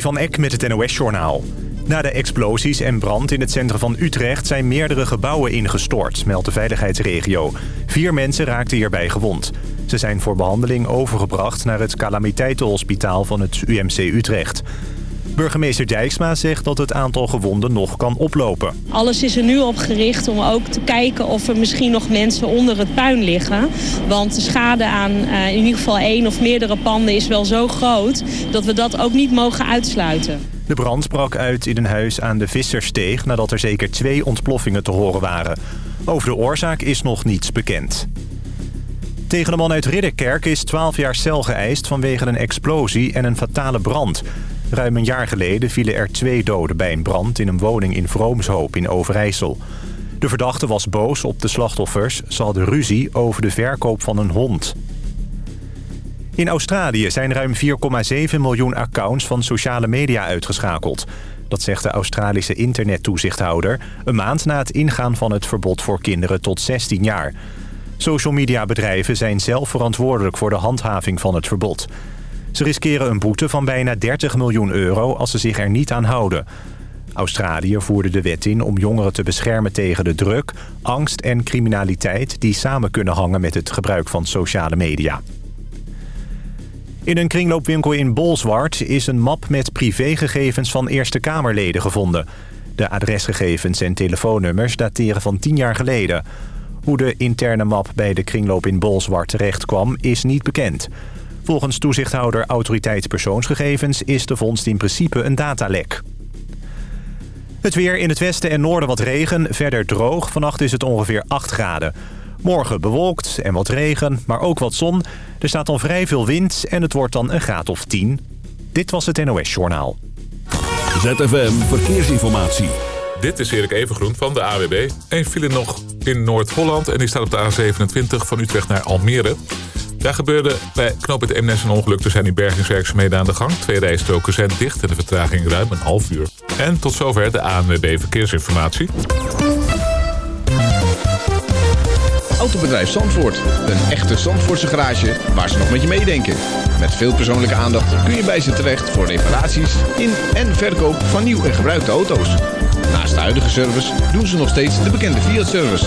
Van Eck met het NOS-journaal. Na de explosies en brand in het centrum van Utrecht zijn meerdere gebouwen ingestort, meldt de veiligheidsregio. Vier mensen raakten hierbij gewond. Ze zijn voor behandeling overgebracht naar het calamiteitenhospitaal van het UMC Utrecht. Burgemeester Dijksma zegt dat het aantal gewonden nog kan oplopen. Alles is er nu op gericht om ook te kijken of er misschien nog mensen onder het puin liggen. Want de schade aan uh, in ieder geval één of meerdere panden is wel zo groot... dat we dat ook niet mogen uitsluiten. De brand brak uit in een huis aan de Vissersteeg... nadat er zeker twee ontploffingen te horen waren. Over de oorzaak is nog niets bekend. Tegen de man uit Ridderkerk is 12 jaar cel geëist... vanwege een explosie en een fatale brand... Ruim een jaar geleden vielen er twee doden bij een brand in een woning in Vroomshoop in Overijssel. De verdachte was boos op de slachtoffers. Ze hadden ruzie over de verkoop van een hond. In Australië zijn ruim 4,7 miljoen accounts van sociale media uitgeschakeld. Dat zegt de Australische internettoezichthouder... een maand na het ingaan van het verbod voor kinderen tot 16 jaar. Social media bedrijven zijn zelf verantwoordelijk voor de handhaving van het verbod. Ze riskeren een boete van bijna 30 miljoen euro als ze zich er niet aan houden. Australië voerde de wet in om jongeren te beschermen tegen de druk, angst en criminaliteit... die samen kunnen hangen met het gebruik van sociale media. In een kringloopwinkel in Bolsward is een map met privégegevens van Eerste Kamerleden gevonden. De adresgegevens en telefoonnummers dateren van 10 jaar geleden. Hoe de interne map bij de kringloop in Bolsward terecht kwam is niet bekend... Volgens toezichthouder Autoriteit Persoonsgegevens is de vondst in principe een datalek. Het weer in het westen en noorden wat regen, verder droog. Vannacht is het ongeveer 8 graden. Morgen bewolkt en wat regen, maar ook wat zon. Er staat dan vrij veel wind en het wordt dan een graad of 10. Dit was het NOS Journaal. ZFM Verkeersinformatie. Dit is Erik Evengroen van de AWB. Eén file nog in Noord-Holland en die staat op de A27 van Utrecht naar Almere. Daar gebeurde bij knooppunt Eemnes een ongeluk. Er zijn die bergingswerkzaamheden aan de gang. Twee rijstroken zijn dicht en de vertraging ruim een half uur. En tot zover de ANWB Verkeersinformatie. Autobedrijf Zandvoort. Een echte Zandvoortse garage waar ze nog met je meedenken. Met veel persoonlijke aandacht kun je bij ze terecht voor reparaties in en verkoop van nieuw en gebruikte auto's. Naast de huidige service doen ze nog steeds de bekende Fiat-service.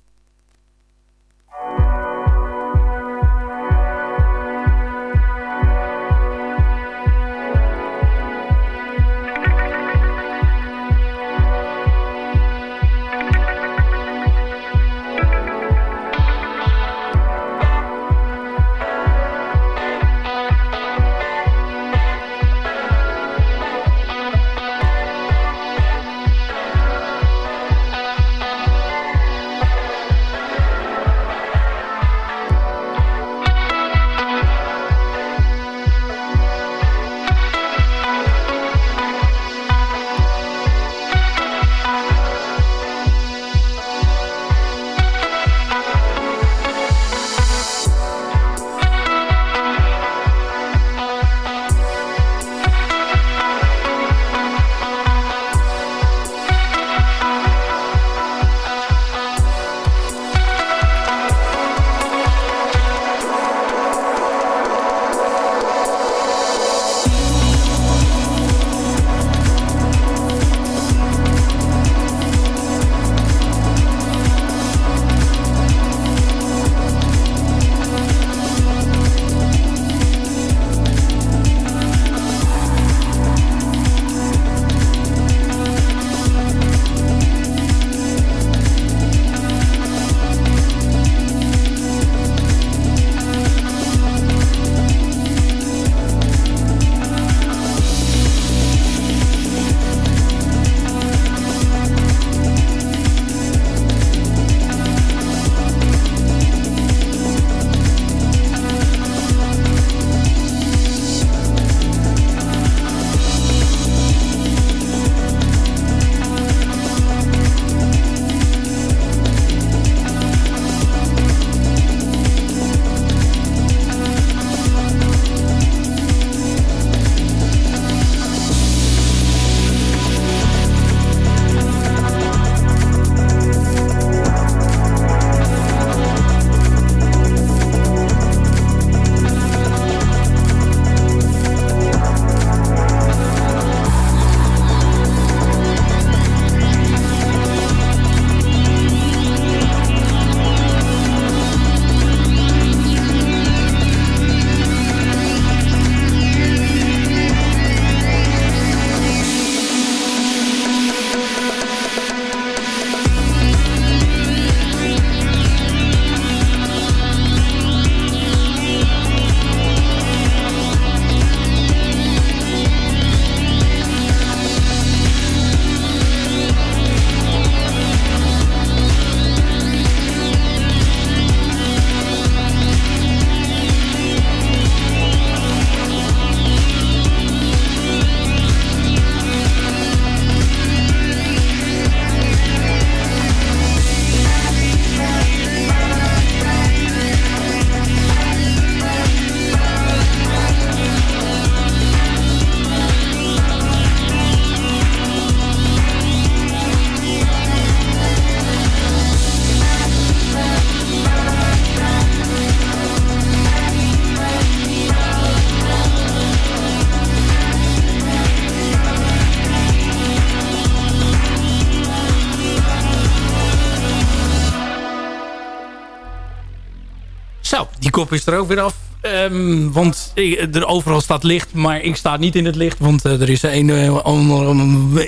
Is er ook weer af. Um, want er overal staat licht, maar ik sta niet in het licht. Want er is een, een,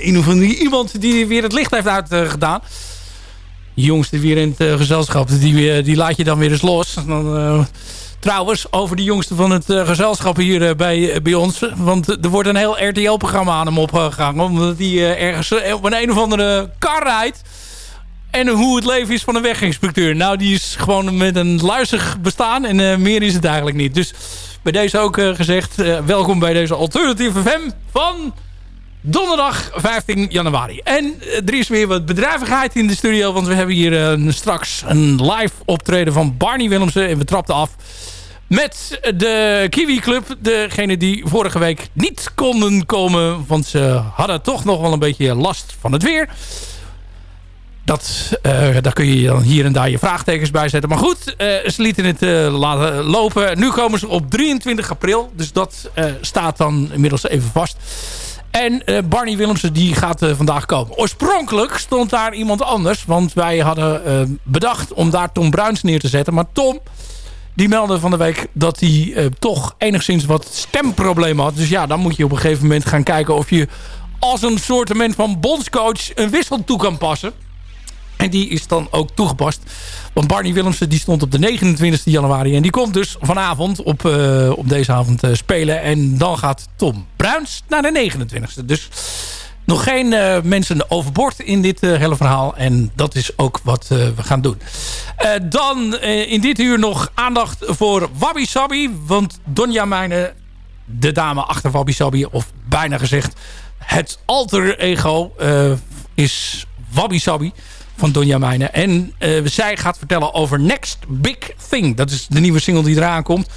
een, of iemand die weer het licht heeft uitgedaan. Jongste weer in het gezelschap, die, die laat je dan weer eens los. Dan, trouwens, over de jongste van het gezelschap hier bij, bij ons. Want er wordt een heel RTL-programma aan hem opgehangen. Omdat hij ergens op een, een of andere kar rijdt. En hoe het leven is van een weginspecteur. Nou, die is gewoon met een luizig bestaan. En uh, meer is het eigenlijk niet. Dus bij deze ook uh, gezegd. Uh, welkom bij deze Alternative FM van donderdag 15 januari. En er is weer wat bedrijvigheid in de studio. Want we hebben hier straks een live optreden van Barney Willemsen. En we trapten af met de Kiwi Club. Degene die vorige week niet konden komen. Want ze hadden toch nog wel een beetje last van het weer. Dat, uh, daar kun je dan hier en daar je vraagtekens bij zetten. Maar goed, uh, ze lieten het uh, laten lopen. Nu komen ze op 23 april. Dus dat staat dan inmiddels even vast. En Barney Willemsen die gaat vandaag komen. Oorspronkelijk stond daar iemand anders. Want wij hadden bedacht om daar Tom Bruins neer te zetten. Maar Tom die meldde van de week dat hij toch enigszins wat stemproblemen had. Dus ja, dan moet je op een gegeven moment gaan kijken of je als een soort van bondscoach een wissel toe kan passen. En die is dan ook toegepast. Want Barney Willemsen die stond op de 29 januari. En die komt dus vanavond op, uh, op deze avond uh, spelen. En dan gaat Tom Bruins naar de 29e. Dus nog geen uh, mensen overboord in dit hele verhaal. En dat is ook wat we gaan doen. dan in dit uur nog aandacht voor Wabi Sabi. Want Donja Mijne, de dame achter Wabi Sabi... of bijna gezegd het alter ego is Wabi Sabi van Donja Mijnen. En uh, zij gaat vertellen over Next Big Thing. Dat is de nieuwe single die eraan komt.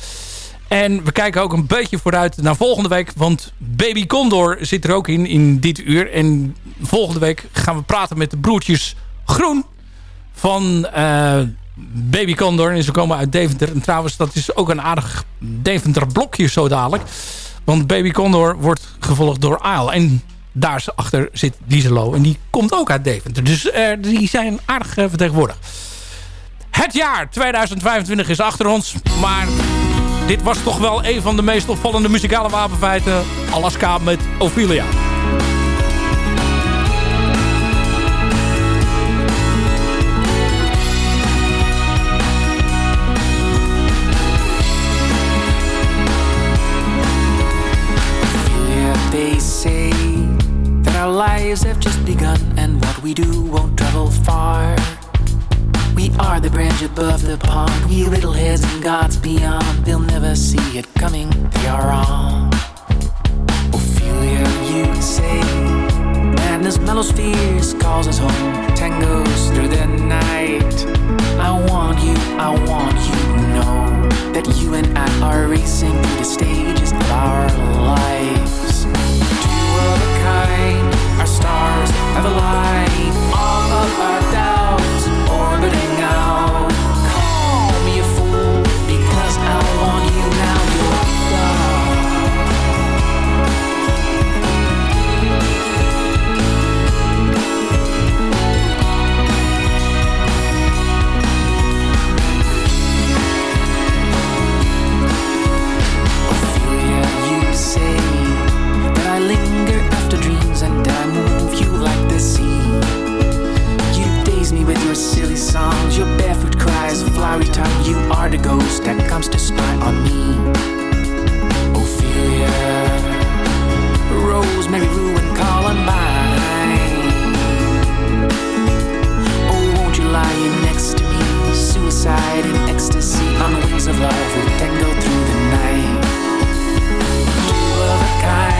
En we kijken ook een beetje vooruit naar volgende week. Want Baby Condor zit er ook in, in dit uur. En volgende week gaan we praten met de broertjes Groen van uh, Baby Condor. En ze komen uit Deventer. En trouwens, dat is ook een aardig Deventer blokje zo dadelijk. Want Baby Condor wordt gevolgd door Isle. En daarachter zit Dieselo. En die komt ook uit Deventer. Dus uh, die zijn aardig uh, vertegenwoordigd. Het jaar 2025 is achter ons. Maar dit was toch wel een van de meest opvallende muzikale wapenfeiten. Alaska met Ophelia. Branch above the pond, we little heads and gods beyond. They'll never see it coming, they are wrong. Ophelia, you can say, madness mellows fears, calls us home, tangos through the night. I want you, I want you to know that you and I are racing through the stages of our lives. Two of a kind our stars have aligned. All of our doubts flowery tongue. You are the ghost that comes to spy on me. Ophelia, Rosemary, Rue, and Columbine. Oh, won't you lie next to me? Suicide and ecstasy on wings of love will tango through the night. Two of a kind,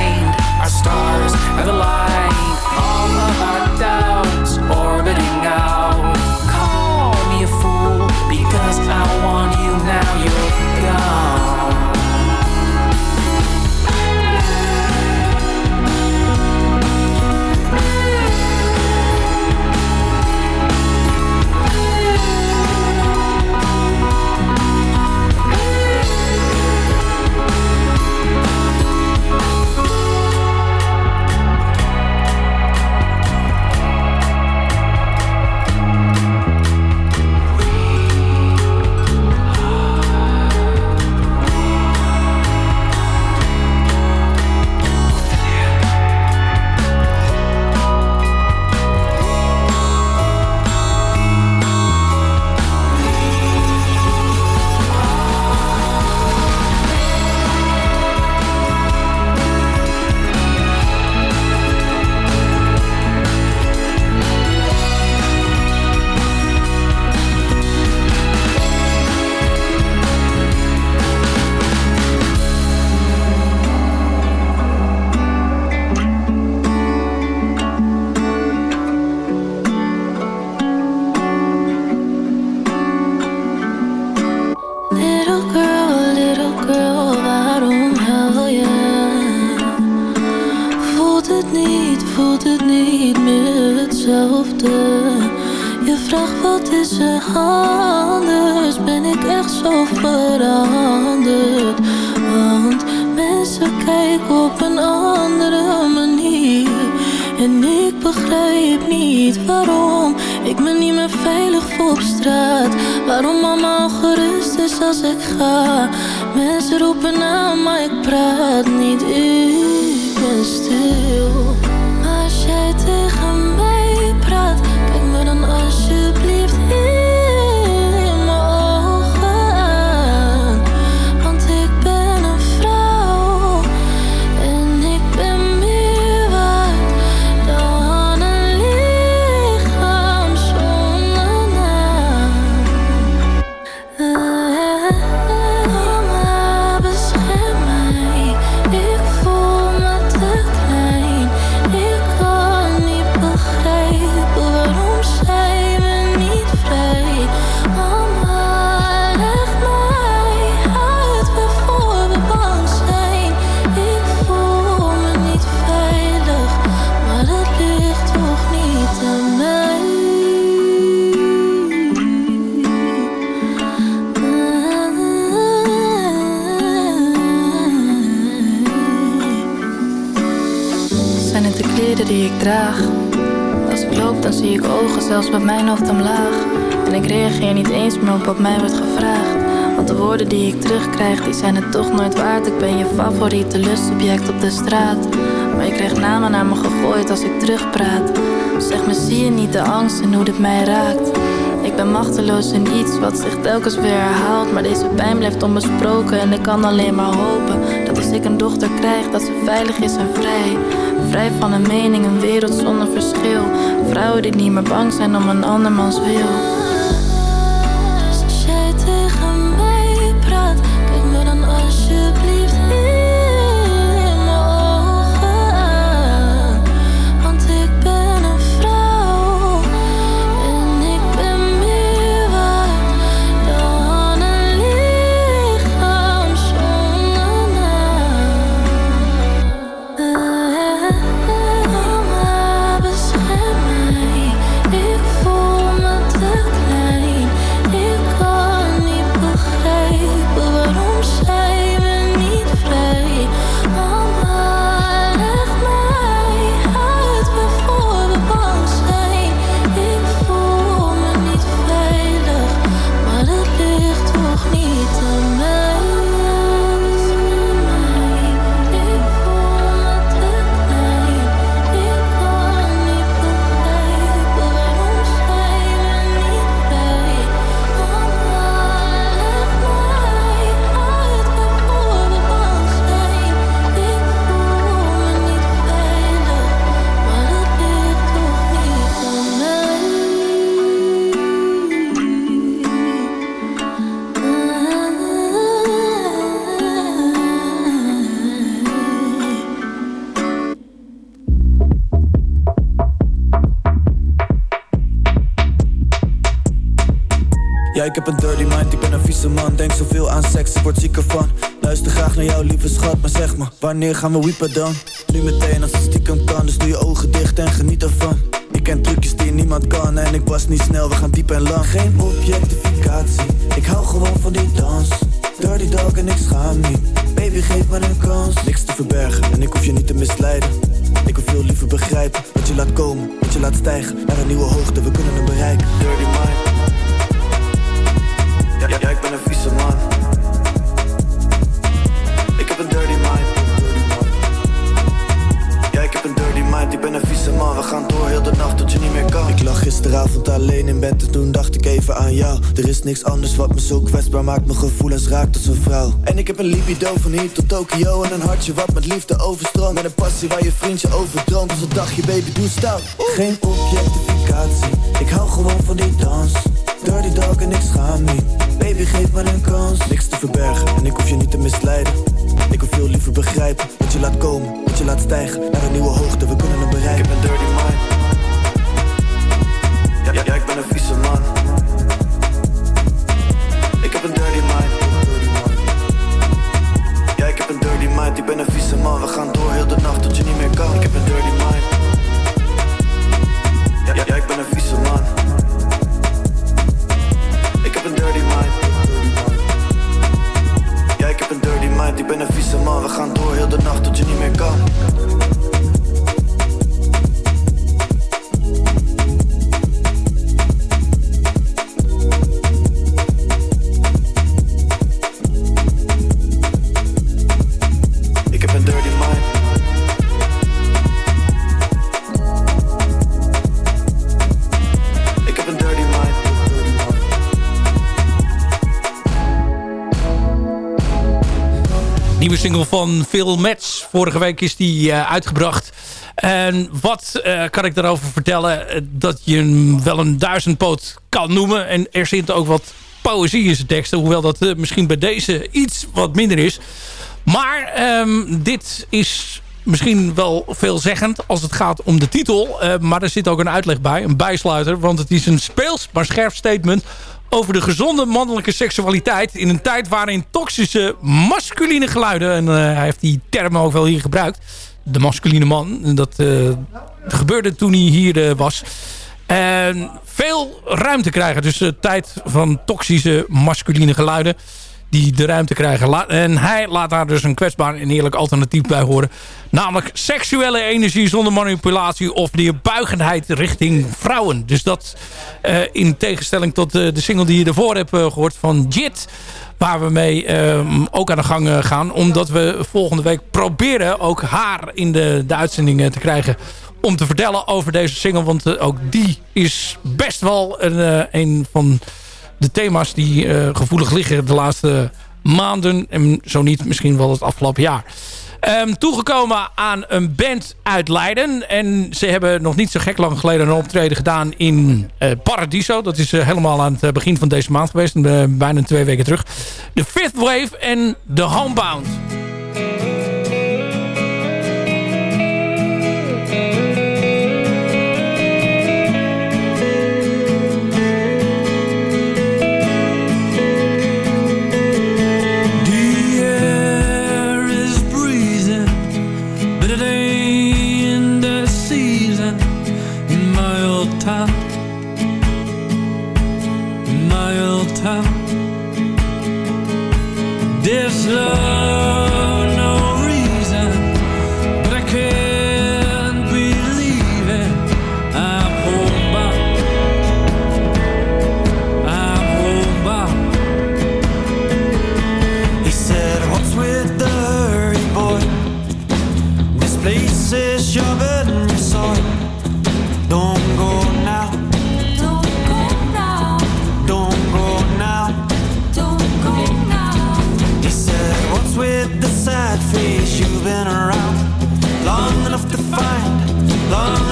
praat niet Ik ben zelfs met mijn hoofd omlaag. En ik reageer niet eens meer op wat mij wordt gevraagd. Want de woorden die ik terugkrijg die zijn het toch nooit waard. Ik ben je favoriete lustobject op de straat. Maar je krijgt namen naar me gegooid als ik terugpraat. Zeg me zie je niet de angst en hoe dit mij raakt? Ik ben machteloos in iets wat zich telkens weer herhaalt. Maar deze pijn blijft onbesproken en ik kan alleen maar hopen Dat als ik een dochter krijg dat ze veilig is en vrij. Vrij van een mening, een wereld zonder verschil Vrouwen die niet meer bang zijn om een andermans wil heb een dirty mind, ik ben een vieze man. Denk zoveel aan seks, ik word ziek ervan. Luister graag naar jou, lieve schat, maar zeg me Wanneer gaan we wiepen dan? Nu meteen, als het stiekem kan Dus doe je ogen dicht en geniet ervan. Ik ken trucjes die niemand kan En ik was niet snel, we gaan diep en lang. Geen objectificatie, ik hou gewoon van die dans. Dirty dog en ik schaam niet. Baby, geef me een kans. Niks te verbergen en ik hoef je niet te misleiden. Ik wil veel liever begrijpen Wat je laat komen, wat je laat stijgen Naar een nieuwe hoogte, we kunnen hem bereiken. Dirty mind ja, ik ben een vieze man. Gisteravond alleen in bed en toen dacht ik even aan jou. Er is niks anders wat me zo kwetsbaar maakt. Mijn gevoelens raakt als een vrouw. En ik heb een libido van hier tot Tokio. En een hartje wat met liefde overstroomt. Met een passie waar je vriendje over droomt. Dus wat dacht je, baby, doe stout. Geen objectificatie, ik hou gewoon van die dans. Dirty dog en ik schaam niet. Baby, geef me een kans. Niks te verbergen en ik hoef je niet te misleiden. Ik wil veel liever begrijpen wat je laat komen, wat je laat stijgen naar een nieuwe hoogte. We kunnen hem bereiken. Ik heb een dirty mind. Ja, ik ben een vieze man. Ik heb een dirty mind. Ja, ik heb een dirty mind. Ik ben een vieze man. We gaan door heel de nacht tot je niet meer kan. Ik heb een dirty mind. Ja, ja, ik ben een vieze man. Ik heb een dirty mind. Ja, ik heb een dirty mind. Ik ben een vieze man. We gaan door heel de nacht tot je niet meer kan. Nieuwe single van Phil Metz. Vorige week is die uitgebracht. En wat kan ik daarover vertellen? dat je hem wel een duizendpoot kan noemen. En er zit ook wat poëzie in zijn teksten. Hoewel dat misschien bij deze iets wat minder is. Maar ehm, dit is misschien wel veelzeggend als het gaat om de titel. Uh, maar er zit ook een uitleg bij, een bijsluiter. Want het is een speels maar scherp statement over de gezonde mannelijke seksualiteit... in een tijd waarin toxische masculine geluiden... en uh, hij heeft die term ook wel hier gebruikt... de masculine man, dat uh, gebeurde toen hij hier was... Veel ruimte krijgen. Dus de tijd van toxische masculine geluiden die de ruimte krijgen. En hij laat daar dus een kwetsbaar en eerlijk alternatief bij horen. Namelijk seksuele energie zonder manipulatie of neerbuigendheid richting vrouwen. Dus dat uh, in tegenstelling tot uh, de single die je ervoor hebt uh, gehoord van Jit. Waar we mee ehm, ook aan de gang gaan. Omdat we volgende week proberen ook haar in de, de uitzending te krijgen om te vertellen over deze single. Want ook die is best wel een, een van de thema's die uh, gevoelig liggen de laatste maanden. En zo niet misschien wel het afgelopen jaar. Um, toegekomen aan een band uit Leiden. En ze hebben nog niet zo gek lang geleden een optreden gedaan in uh, Paradiso. Dat is uh, helemaal aan het begin van deze maand geweest. bijna twee weken terug. De Fifth Wave en The Homebound. reason This love, no reason But I can't believe it. I hold back I hold back He said, what's with the hurry, boy? This place is yours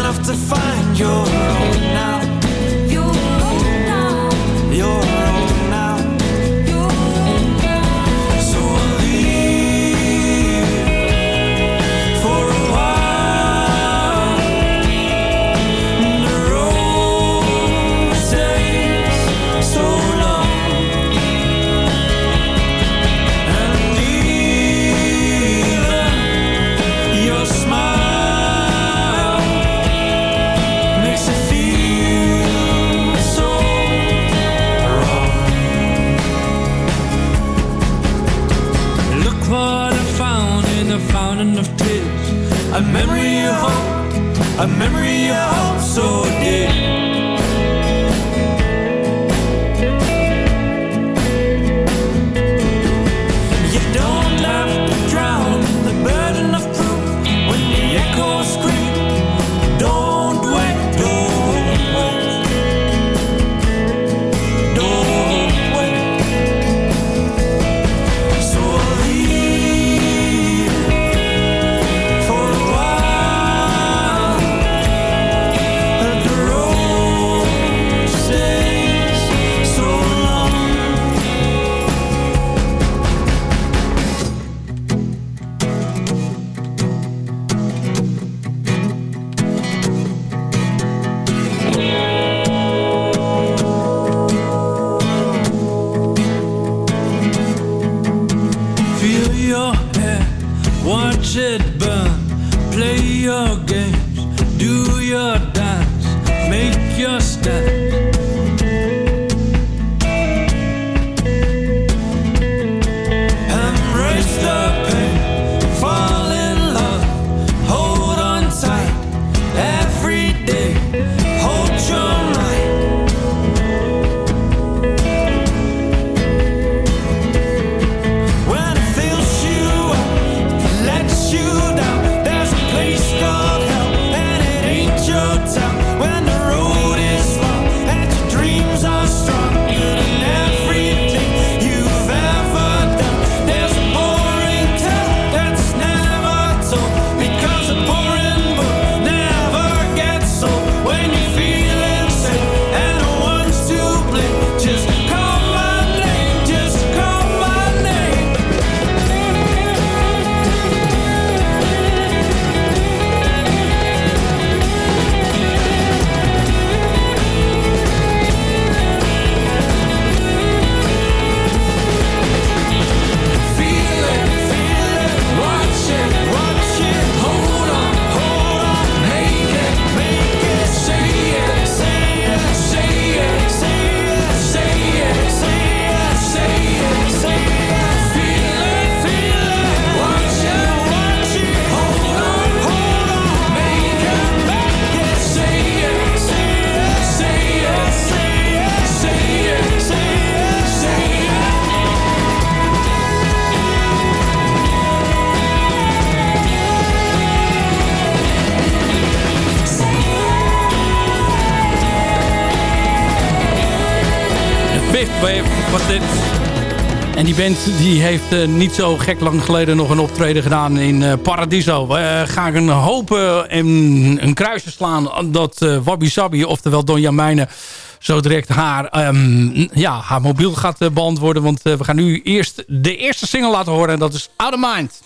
enough to find your own a memory you hold, a memory you hold so dear. Quartet. En die band die heeft uh, niet zo gek lang geleden nog een optreden gedaan in uh, Paradiso. We uh, gaan hopen en een kruisje slaan dat Wabi Sabi, oftewel Donja Mijnen, zo direct haar, um, ja, haar mobiel gaat beantwoorden. Want we gaan nu eerst de eerste single laten horen en dat is Out of Mind.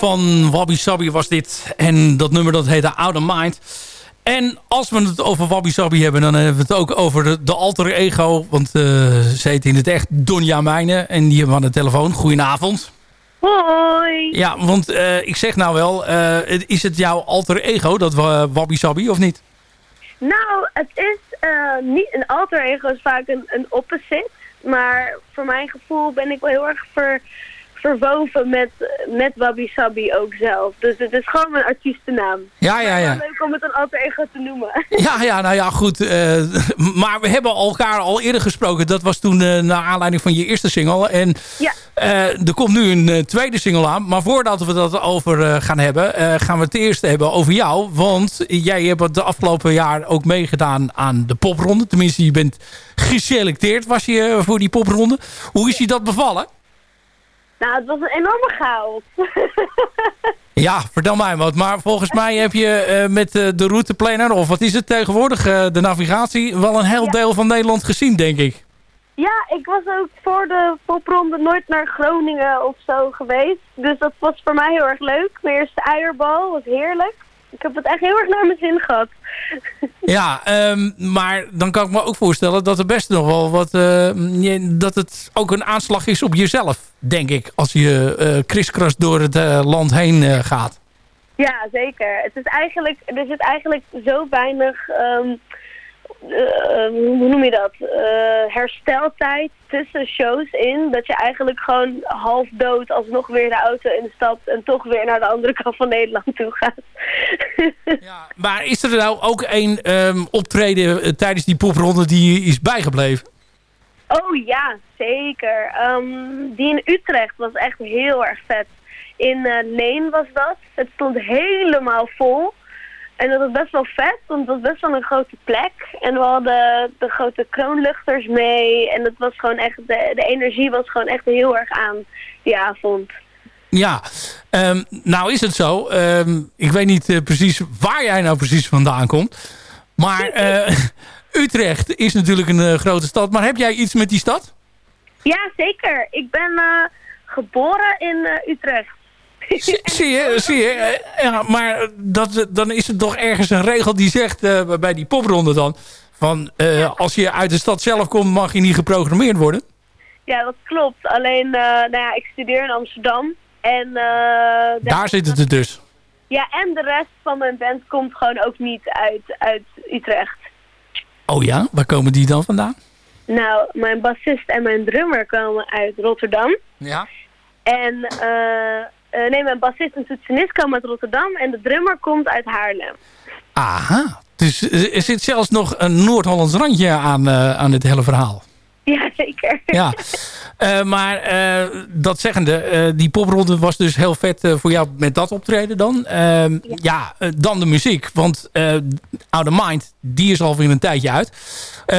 Van Wabi Sabi was dit. En dat nummer dat heette Out of Mind. En als we het over Wabi Sabi hebben... dan hebben we het ook over de, de alter ego. Want uh, ze heet in het echt Donja Mijnen. En die hebben we aan de telefoon. Goedenavond. Hoi. Ja, want uh, ik zeg nou wel... Uh, is het jouw alter ego, dat Wabi Sabi, of niet? Nou, het is niet een alter ego, is vaak een, een opposite. Maar voor mijn gevoel ben ik wel heel erg ver, verwoven met, met Wabi Sabi ook zelf. Dus het is gewoon mijn artiestennaam. Ja, ja, ja. leuk om het een alter ego te noemen. Ja, ja, nou ja, goed. Uh, maar we hebben elkaar al eerder gesproken. Dat was toen uh, naar aanleiding van je eerste single. En ja. uh, er komt nu een tweede single aan. Maar voordat we dat over gaan hebben, gaan we het eerst hebben over jou. Want jij hebt het de afgelopen jaar ook meegedaan aan de popronde. Tenminste, je bent geselecteerd was je voor die popronde. Hoe is je dat bevallen? Nou, het was een enorme chaos. ja, vertel mij wat. Maar volgens mij heb je uh, met uh, de routeplanner, of wat is het tegenwoordig, uh, de navigatie, wel een heel ja. deel van Nederland gezien, denk ik. Ja, ik was ook voor de popronde nooit naar Groningen of zo geweest. Dus dat was voor mij heel erg leuk. Mijn eerste eierbal was heerlijk ik heb het echt heel erg naar mijn zin gehad. Ja, um, maar dan kan ik me ook voorstellen dat er best nog wel wat... Uh, dat het ook een aanslag is op jezelf, denk ik. Als je uh, kriskras door het uh, land heen gaat. Ja, zeker. Het is eigenlijk, er zit eigenlijk zo weinig... Um, uh, hoe noem je dat, uh, hersteltijd tussen shows in. Dat je eigenlijk gewoon half dood alsnog weer de auto instapt en toch weer naar de andere kant van Nederland toe gaat. ja, maar is er nou ook een um, optreden tijdens die popronde die is bijgebleven? Oh ja, zeker. Um, die in Utrecht was echt heel erg vet. In Leen was dat. Het stond helemaal vol. En dat was best wel vet, want het was best wel een grote plek. En we hadden de grote kroonluchters mee. En het was gewoon echt, de, de energie was gewoon echt heel erg aan die avond. Ja, um, nou is het zo. Um, ik weet niet uh, precies waar jij nou precies vandaan komt. Maar uh, Utrecht is natuurlijk een uh, grote stad. Maar heb jij iets met die stad? Ja, zeker. Ik ben geboren in Utrecht. zie je, zie je. Ja, maar dat, dan is er toch ergens een regel die zegt uh, bij die popronde dan... van uh, als je uit de stad zelf komt mag je niet geprogrammeerd worden. Ja, dat klopt. Alleen, uh, nou ja, ik studeer in Amsterdam. En, daar zit het er dus. Ja, en de rest van mijn band komt gewoon ook niet uit, uit Utrecht. Oh ja? Waar komen die dan vandaan? Nou, mijn bassist en mijn drummer komen uit Rotterdam. Ja. En uh, uh, nee, mijn bassist en toetsenist komen uit Rotterdam en de drummer komt uit Haarlem. Aha, dus er zit zelfs nog een Noord-Hollands randje aan, uh, aan dit hele verhaal. Ja, zeker. Ja, uh, maar dat zeggende, die popronde was dus heel vet voor jou met dat optreden dan. Ehm, ja, ja dan de muziek, want Outer Mind, die is alweer een tijdje uit.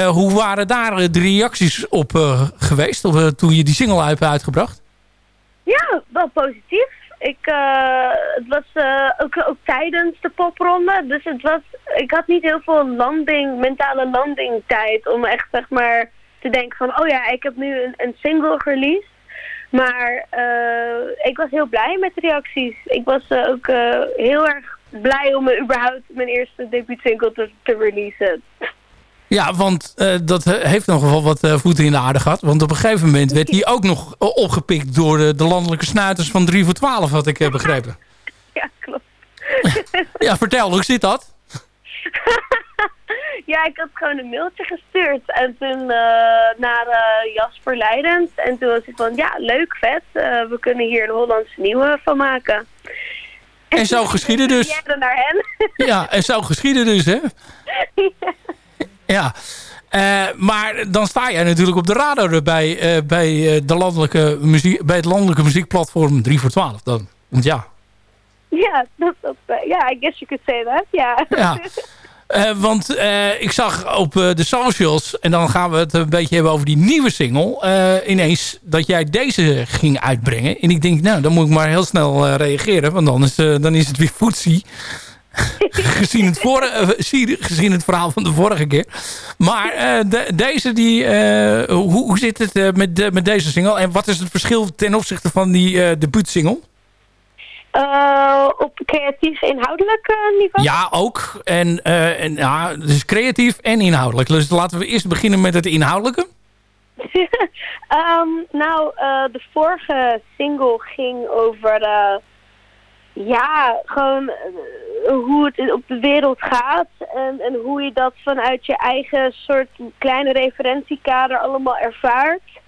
hoe waren daar de reacties op geweest of, toen je die single hebt uitgebracht? Ja, wel positief ik, uh, het was uh, ook, ook tijdens de popronde. Dus het was, ik had niet heel veel landing, mentale landingtijd om echt zeg maar te denken van, oh ja, ik heb nu een, een single release. Maar uh, ik was heel blij met de reacties. Ik was ook heel erg blij om überhaupt mijn eerste debuutsingle te, te releasen. Ja, want uh, dat heeft nog wel wat uh, voeten in de aarde gehad. Want op een gegeven moment werd hij ook nog opgepikt door de, de landelijke snuiters van 3 voor 12, had ik uh, begrepen. Ja, klopt. ja, vertel, hoe zit dat? ja, ik had gewoon een mailtje gestuurd. En toen naar Jasper Leidens. En toen was ik van, ja, leuk, vet. we kunnen hier een Hollandse nieuwe van maken. En, en zo geschieden dus. naar hen. ja, en zo geschieden dus, hè? ja. Ja, uh, maar dan sta jij natuurlijk op de radar bij, uh, bij, uh, de landelijke muziek, bij het landelijke muziekplatform 3 voor 12 dan. Want ja. Ja, dat, dat, ja, I guess you could say that, ja. ja. want ik zag op de socials, en dan gaan we het een beetje hebben over die nieuwe single, ineens dat jij deze ging uitbrengen. En ik denk, nou, dan moet ik maar heel snel reageren, want dan is, dan is het weer voetzie. gezien, het vorige, gezien het verhaal van de vorige keer. Maar uh, de, deze, die, uh, hoe, hoe zit het uh, met, met deze single? En wat is het verschil ten opzichte van die debuutsingle? op creatief inhoudelijk niveau? Ja, ook. En, en ja, dus creatief en inhoudelijk. Dus laten we eerst beginnen met het inhoudelijke. um, nou, de vorige single ging over Ja, gewoon eh, hoe het op de wereld gaat en, en hoe je dat vanuit je eigen soort kleine referentiekader allemaal ervaart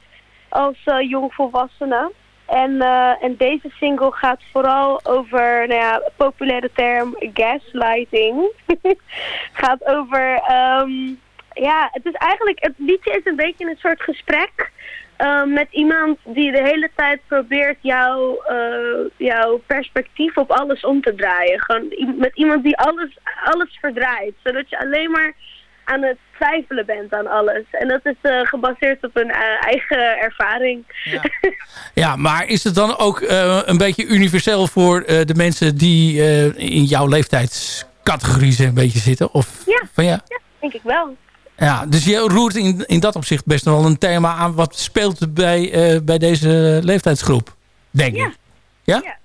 als uh, jongvolwassene. En, uh, en deze single gaat vooral over, nou ja, populaire term gaslighting. gaat over, um, ja, het is eigenlijk, het liedje is een beetje een soort gesprek uh, met iemand die de hele tijd probeert jouw, uh, jouw perspectief op alles om te draaien. Gewoon met iemand die alles, alles verdraait, zodat je alleen maar aan het twijfelen bent aan alles. En dat is uh, gebaseerd op een eigen ervaring. Ja. ja. maar is het dan ook een beetje universeel voor de mensen die in jouw leeftijdscategorie een beetje zitten? Of, ja, van, ja? ja, denk ik wel. Ja, dus je roert in, in dat opzicht best wel een thema aan... wat speelt bij, uh, bij deze leeftijdsgroep, denk ja. ik. Ja? ja.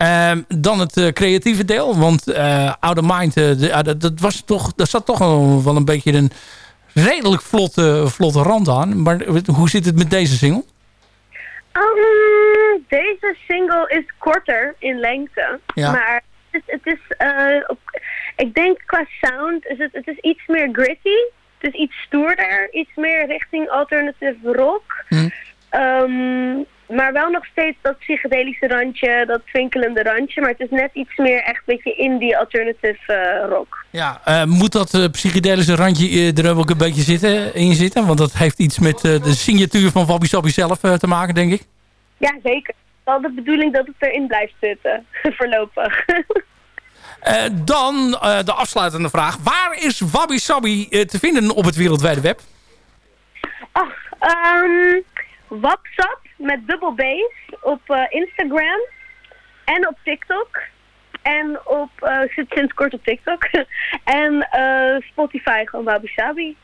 Uh, dan het uh, creatieve deel, want uh, Outer Mind, dat, dat, was toch, dat zat toch wel, wel een beetje een redelijk vlotte, vlotte rand aan. Maar hoe zit het met deze single? Um, deze single is korter in lengte, ja. maar het is, het is op, ik denk qua sound is het, het is iets meer gritty. Het is iets stoerder, iets meer richting alternative rock. Hm. Um, maar wel nog steeds dat psychedelische randje, dat twinkelende randje. Maar het is net iets meer echt een beetje indie alternative uh, rock. Ja, uh, moet dat uh, psychedelische randje er ook een beetje zitten, in zitten? Want dat heeft iets met de signatuur van Wabi Sabi zelf te maken, denk ik. Ja, zeker. Wel de bedoeling dat het erin blijft zitten, voorlopig. Uh, dan uh, de afsluitende vraag. Waar is Wabi Sabi uh, te vinden op het wereldwijde web? Ach, um, WhatsApp met dubbel B's op Instagram en op TikTok. En op, ik zit sinds kort op TikTok. en Spotify gewoon Wabi Sabi.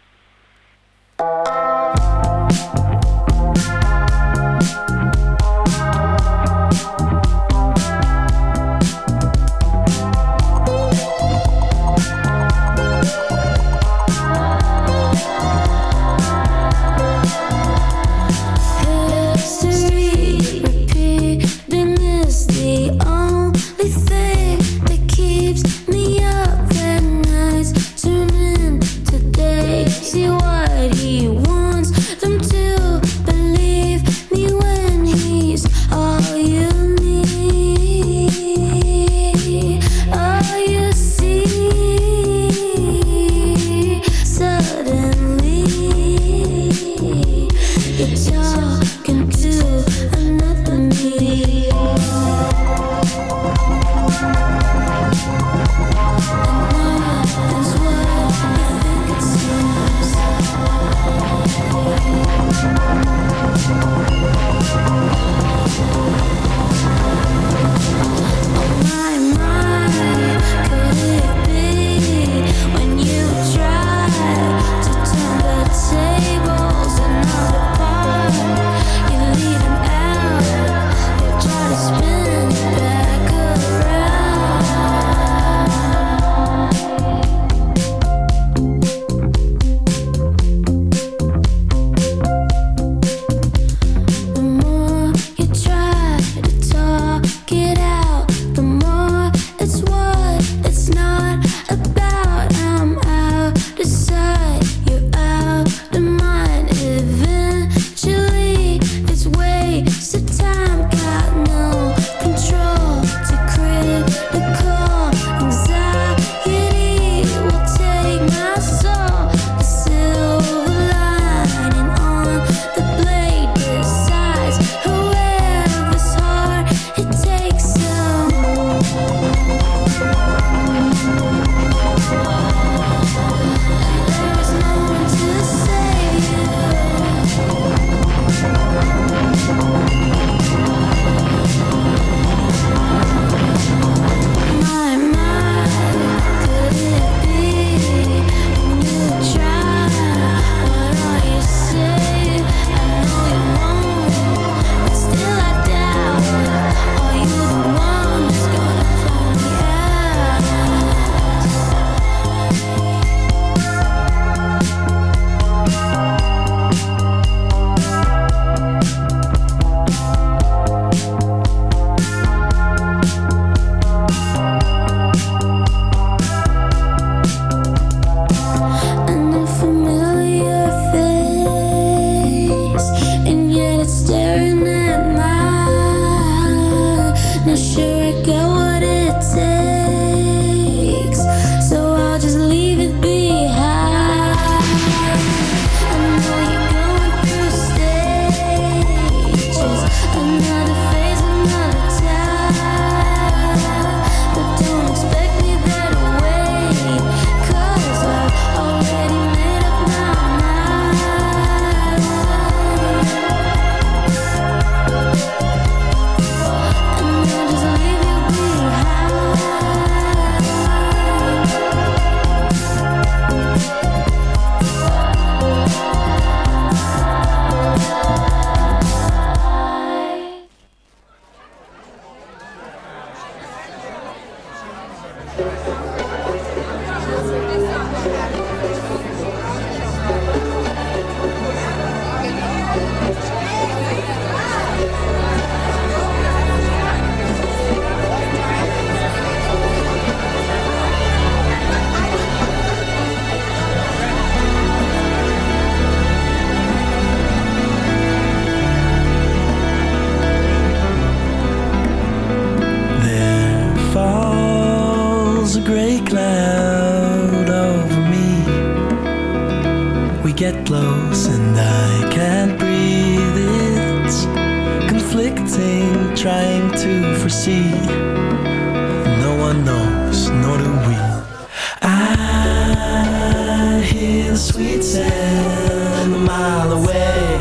Away.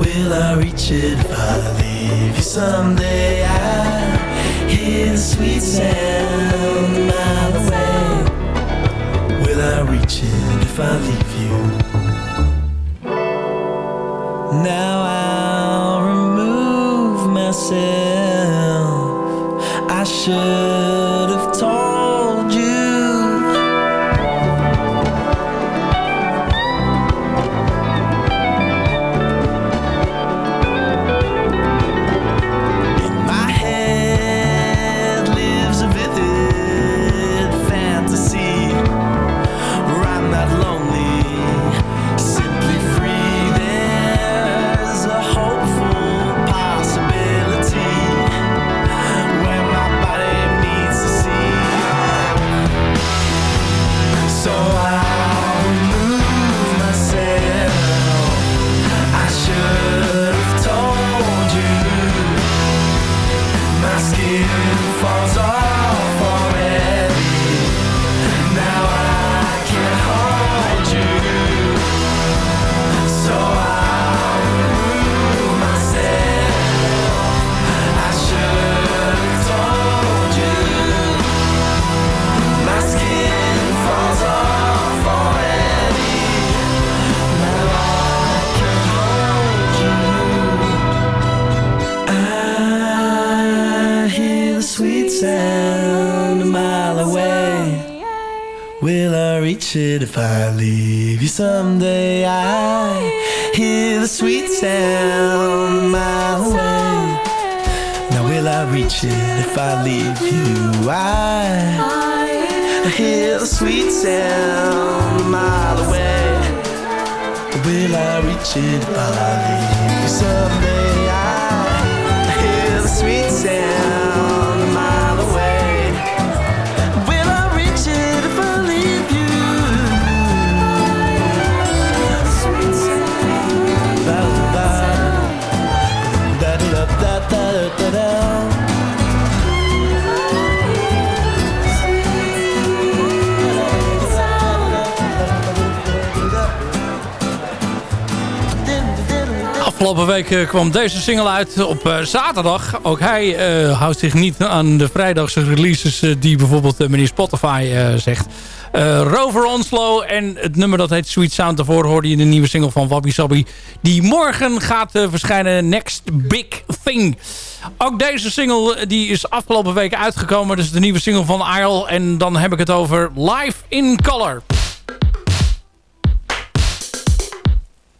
Will I reach it if I leave you someday? I hear the sweet sound a mile away. Will I reach it if I leave you? Now I reach it if I leave you someday? I hear the sweet sound a mile away. Now will I reach it if I leave you? I hear the sweet sound a mile away. Will I reach it if I leave you someday? Afgelopen week eh, kwam deze single uit op eh, zaterdag. Ook hij eh, houdt zich niet aan de vrijdagse releases die bijvoorbeeld meneer Spotify zegt. Rover Onslow en het nummer dat heet Sweet Sound. Daarvoor hoorde je de nieuwe single van Wabi Sabi. Die morgen gaat verschijnen. Next Big Thing. Ook deze single die is afgelopen week uitgekomen. Is de nieuwe single van Isle. En dan heb ik het over Live in Color.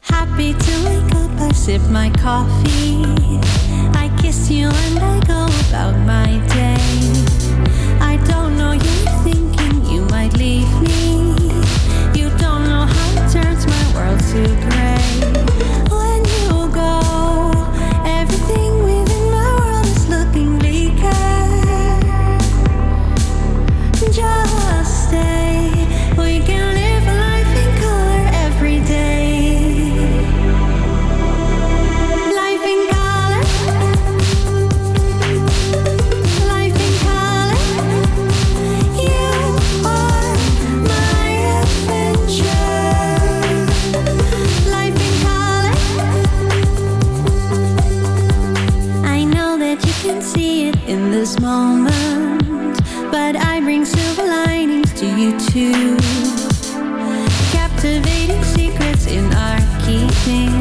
Happy to I sip my coffee. I kiss you and I go about my day. I don't know you're thinking you might leave me. You don't know how it turns my world to in this moment, but I bring silver linings to you too. Captivating secrets in our keeping.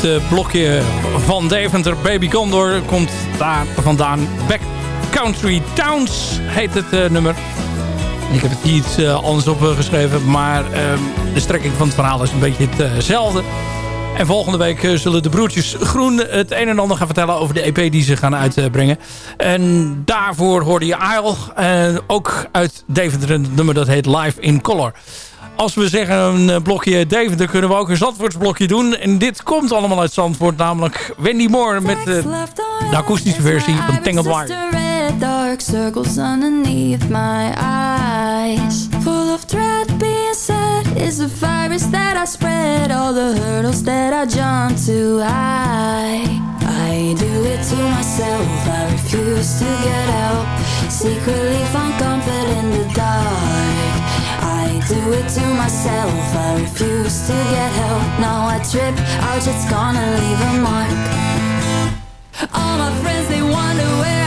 Het eh, blokje van Deventer, Baby Condor, komt daar vandaan. Backcountry Towns heet het eh, nummer. Ik heb het iets eh, anders opgeschreven, maar ehm, de strekking van het verhaal is een beetje hetzelfde. En volgende week zullen de broertjes Groen het een en ander gaan vertellen over de EP die ze gaan uitbrengen. En daarvoor hoorde je Isle, ook uit Deventer een nummer dat heet Live in Color als we zeggen een eh, blokje Deventer, kunnen we ook een Zandvoortsblokje doen. En dit komt allemaal uit Zandvoort, namelijk Wendy Moore met eh, de akoestische versie van Tangled Wire. red dark circles underneath my eyes Full of dread being said Is the virus that I spread All the hurdles that I jump too high I do it to myself I refuse to get help Secretly find comfort in the dark I do it to myself. I refuse to get help. Now I trip. Out just gonna leave a mark. All my friends, they wonder where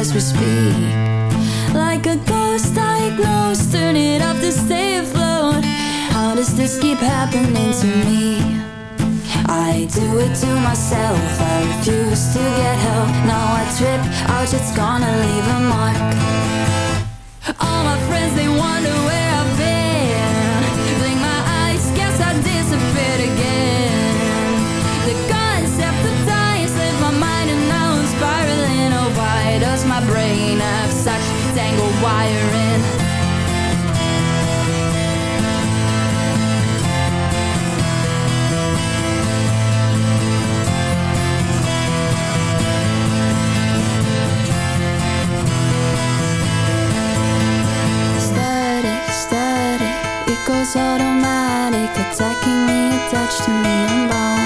as we speak. Like a ghost diagnosed, turn it up to stay afloat. How does this keep happening to me? I do it to myself, I refuse to get help. Now I trip out, it's gonna leave a mark. All my friends, they wonder goes automatic, attacking me, attached to me, I'm bound.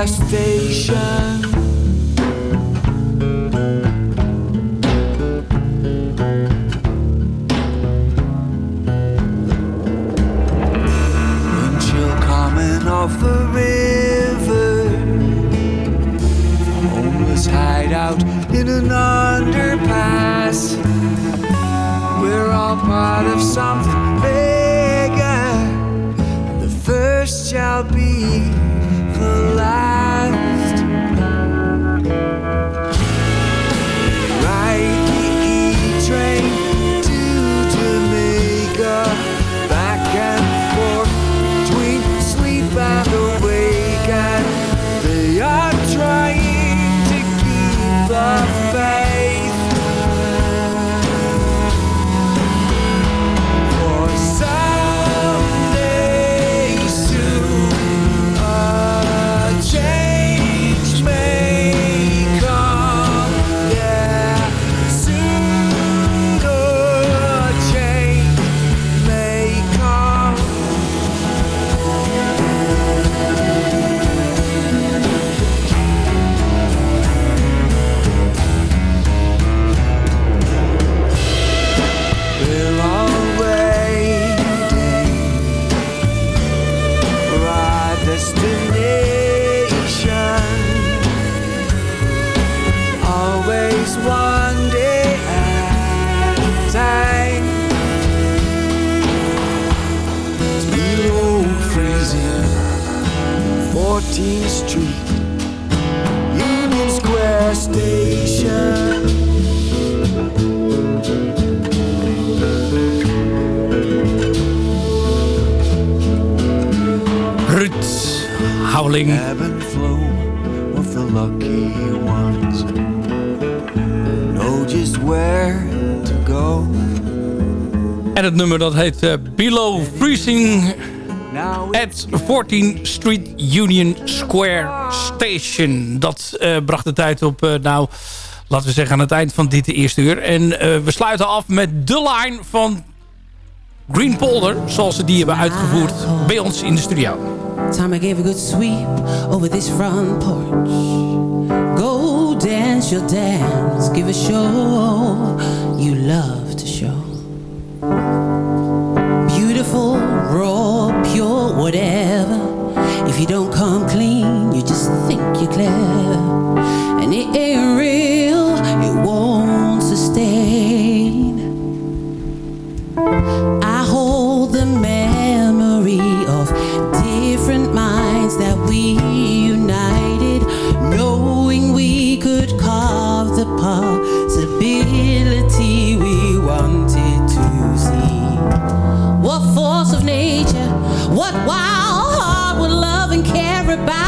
gas station. Wind chill coming off the river. Homeless hideout in an underpass. We're all part of something bigger. The first shall be. The lucky ones just where to go. En het nummer dat heet eh, Below Freezing at 14th Street Union Square Station. Dat eh, bracht de tijd op, eh, nou, laten we zeggen aan het eind van dit eerste uur. En we sluiten af met de line van Green Polder, zoals ze die hebben uitgevoerd bij ons in de studio. Time I gave a good sweep over this front porch. Go dance your dance, give a show you love to show. Beautiful, raw, pure, whatever. If you don't come clean, you just think you're clever. And it ain't everybody.